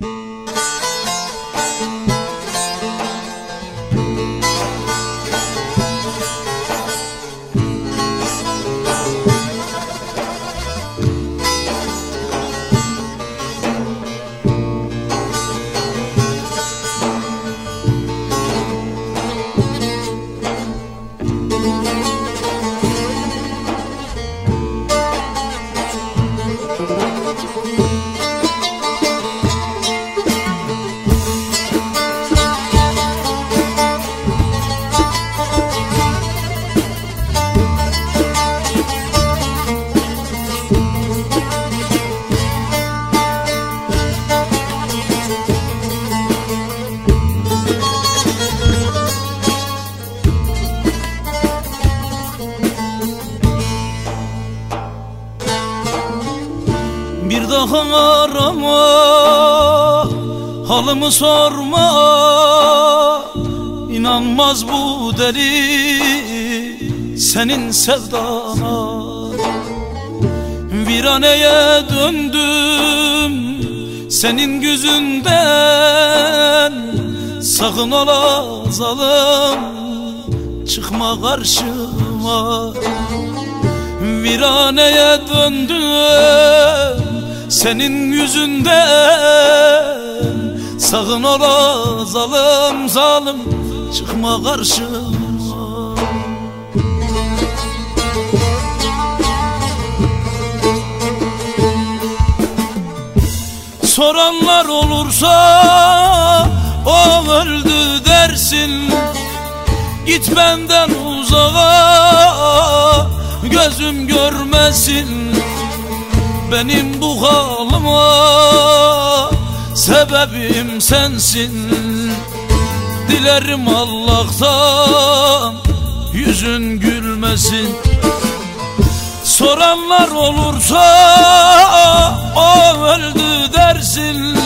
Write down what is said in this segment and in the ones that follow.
Bir daha arama Halımı sorma. İnanmaz bu deli Senin sevdana. Viraneye döndüm Senin yüzünden Sakın ola zalim Çıkma karşıma. Viraneye döndüm senin yüzünden Sakın ola zalim zalim çıkma karşıma. Soranlar olursa o öldü dersin. Git benden uzağa gözüm görmesin Benim bu halıma sebebim sensin. Dilerim Allah'tan yüzün gülmesin. Soranlar olursa o öldü dersin.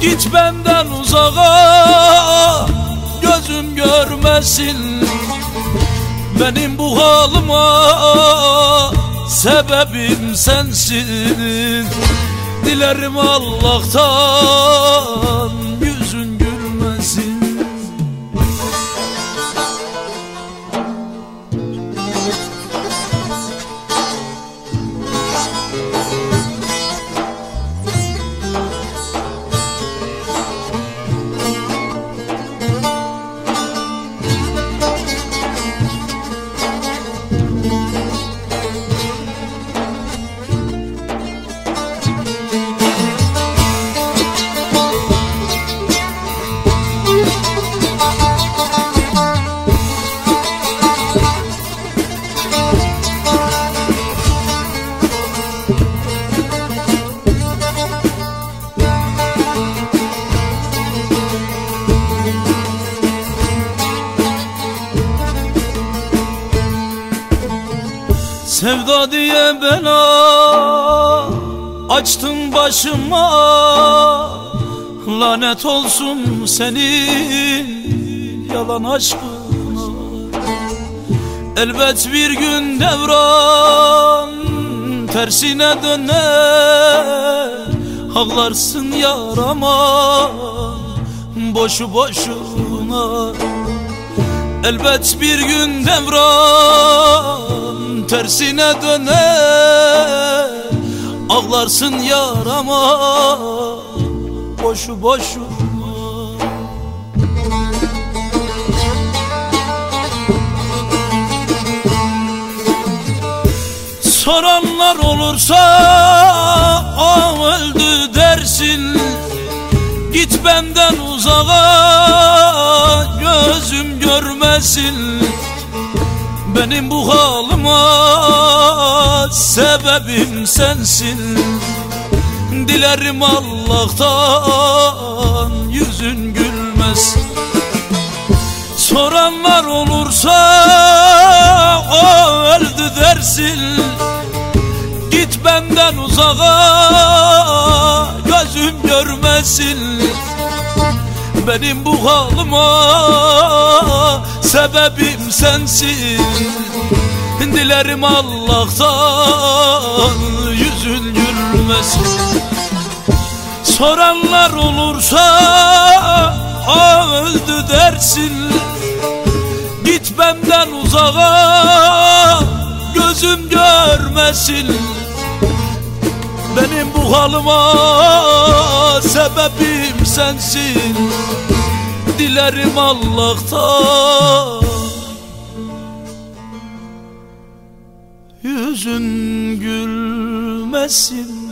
Git benden uzağa gözüm görmesin. Benim bu halıma sebebim sensin. Dilerim Allah'tan Sevda diye bela açtın başıma. Lanet olsun senin yalan aşkına. Elbet bir gün devran tersine döner. Ağlarsın yarama boşu boşuna. Elbet bir gün devran tersine döner Ağlarsın yarama boşu boşuna. Soranlar olursa o öldü dersin. Git benden uzağa gözüm görmesin Benim bu halıma sebebim sensin. Dilerim Allah'tan yüzün gülmez. Soranlar olursa o öldü dersin. Git benden uzağa gözüm görmesin. Benim bu halıma sebebim sensin. Dilerim Allah'tan yüzün gülmesin. Soranlar olursa öldü dersin. Git benden uzağa gözüm görmesin. Benim bu halıma sebebim sensin Dilerim Allah'tan Yüzün gülmesin